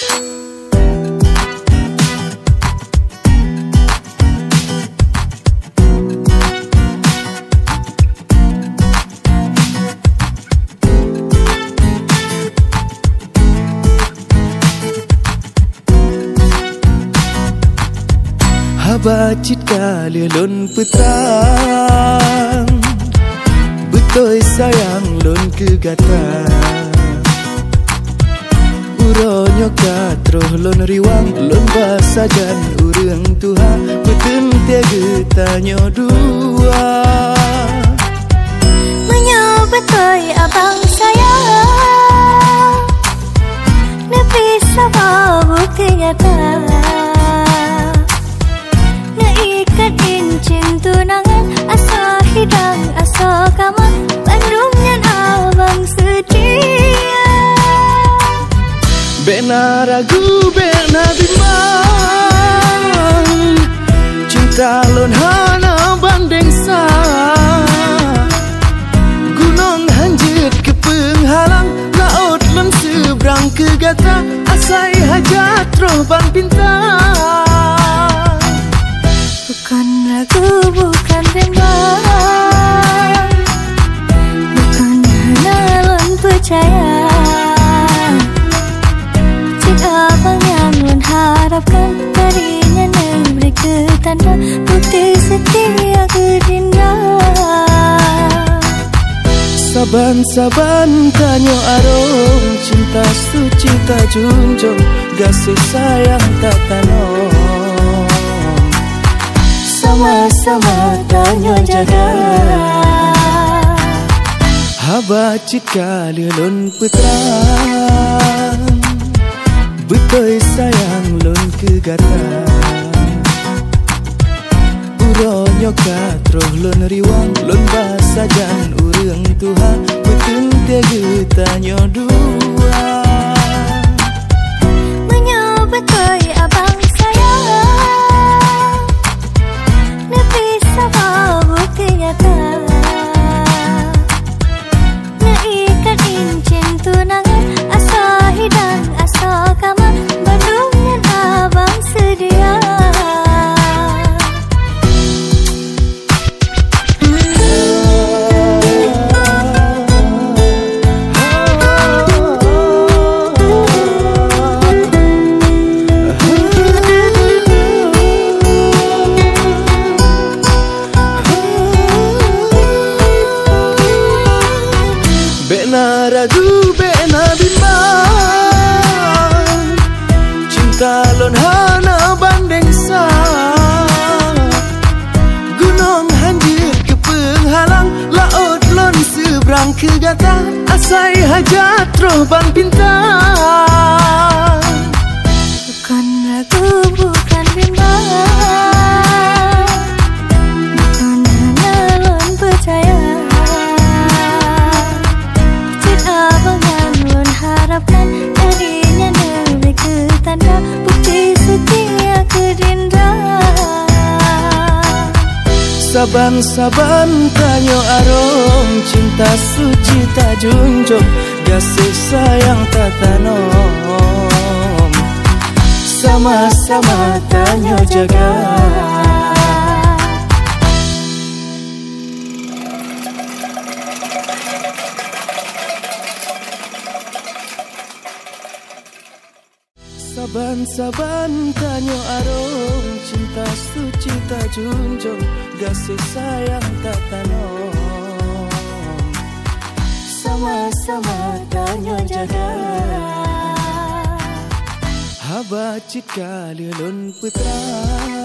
Habacit kali lon petang. Betoi sayang lon kegatang. Uronyo katroh lon riwang Lon basajan urang Tuhan. Betul tiaga tanyo dua. Menyobetul abang sayang Nepi sama bukti nyata Bena ragu bena bimbang. Cinta lon hana banding sa Gunung hanjit ke penghalang Laut lon seberang ke gata. Asai hajat roh bang bintang. Bukan ragu, bukan bimbang Bukan hanya lon percaya ketanda Bukti setia gerinda. Saban-saban tanyo arong Cinta suci tak junjung Kasih sayang tak tanom Sama-sama tanyo jaga. Haba cika lelon putrang Betul sayang lon kegatan lon riwang Lon basajan urang Tuhan. Betul tega tanyo dua seberang ke gata Asai hajat roh bang bintang Saban-saban tanyo arong Cinta suci tak junjung Kasih sayang tak tanom. Sama-sama tanyo jaga Saban-saban tanyo arong Cinta suci tak junjung Kasih sayang tak tanom Sama-sama tanyo jaga. Haba cika lelon putra